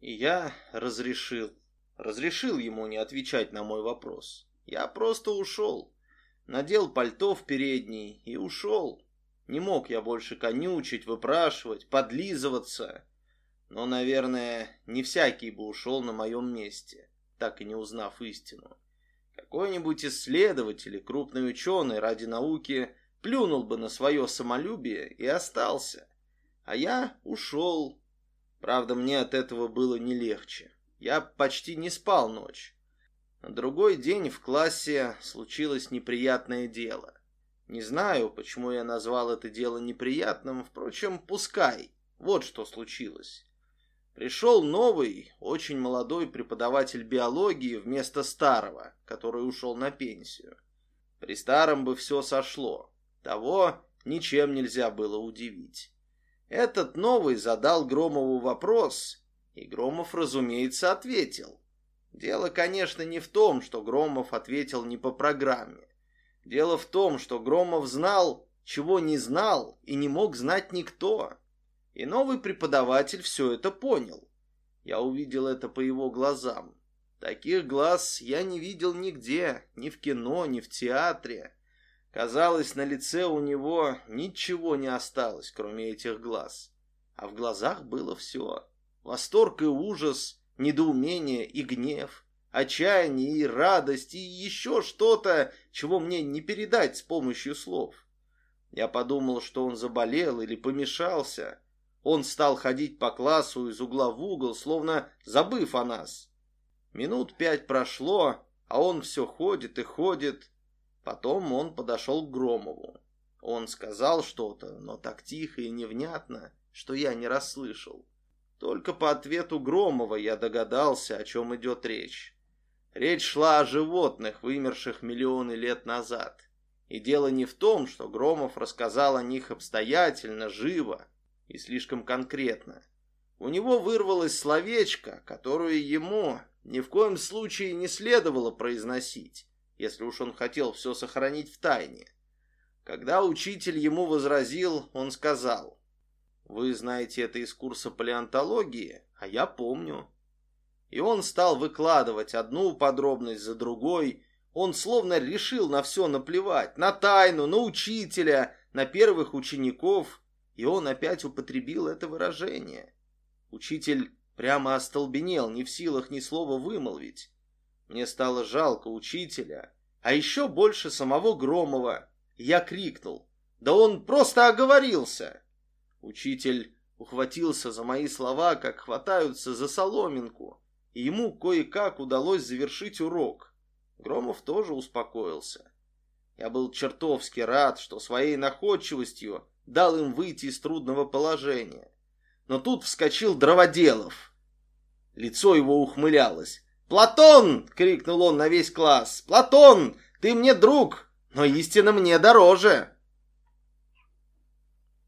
И я разрешил. Разрешил ему не отвечать на мой вопрос. Я просто ушел. Надел пальто в передней и ушел. Не мог я больше конючить, выпрашивать, подлизываться. Но, наверное, не всякий бы ушел на моем месте, так и не узнав истину. Какой-нибудь исследователь и крупный ученый ради науки плюнул бы на свое самолюбие и остался. А я ушел. Правда, мне от этого было не легче. Я почти не спал ночь. На другой день в классе случилось неприятное дело. Не знаю, почему я назвал это дело неприятным, впрочем, пускай. Вот что случилось. Пришел новый, очень молодой преподаватель биологии вместо старого, который ушел на пенсию. При старом бы все сошло. Того ничем нельзя было удивить. Этот новый задал Громову вопрос, и Громов, разумеется, ответил. Дело, конечно, не в том, что Громов ответил не по программе. Дело в том, что Громов знал, чего не знал и не мог знать никто. И новый преподаватель все это понял. Я увидел это по его глазам. Таких глаз я не видел нигде, ни в кино, ни в театре. Казалось, на лице у него ничего не осталось, кроме этих глаз. А в глазах было все. Восторг и ужас, недоумение и гнев, отчаяние и радость и еще что-то, чего мне не передать с помощью слов. Я подумал, что он заболел или помешался. Он стал ходить по классу из угла в угол, словно забыв о нас. Минут пять прошло, а он все ходит и ходит, Потом он подошел к Громову. Он сказал что-то, но так тихо и невнятно, что я не расслышал. Только по ответу Громова я догадался, о чем идет речь. Речь шла о животных, вымерших миллионы лет назад. И дело не в том, что Громов рассказал о них обстоятельно, живо и слишком конкретно. У него вырвалось словечко, которое ему ни в коем случае не следовало произносить если уж он хотел все сохранить в тайне. Когда учитель ему возразил, он сказал, «Вы знаете это из курса палеонтологии, а я помню». И он стал выкладывать одну подробность за другой, он словно решил на все наплевать, на тайну, на учителя, на первых учеников, и он опять употребил это выражение. Учитель прямо остолбенел, не в силах ни слова вымолвить. Мне стало жалко учителя, а еще больше самого Громова. Я крикнул. Да он просто оговорился. Учитель ухватился за мои слова, как хватаются за соломинку, и ему кое-как удалось завершить урок. Громов тоже успокоился. Я был чертовски рад, что своей находчивостью дал им выйти из трудного положения. Но тут вскочил Дроводелов. Лицо его ухмылялось. «Платон!» — крикнул он на весь класс. «Платон, ты мне друг, но истина мне дороже!»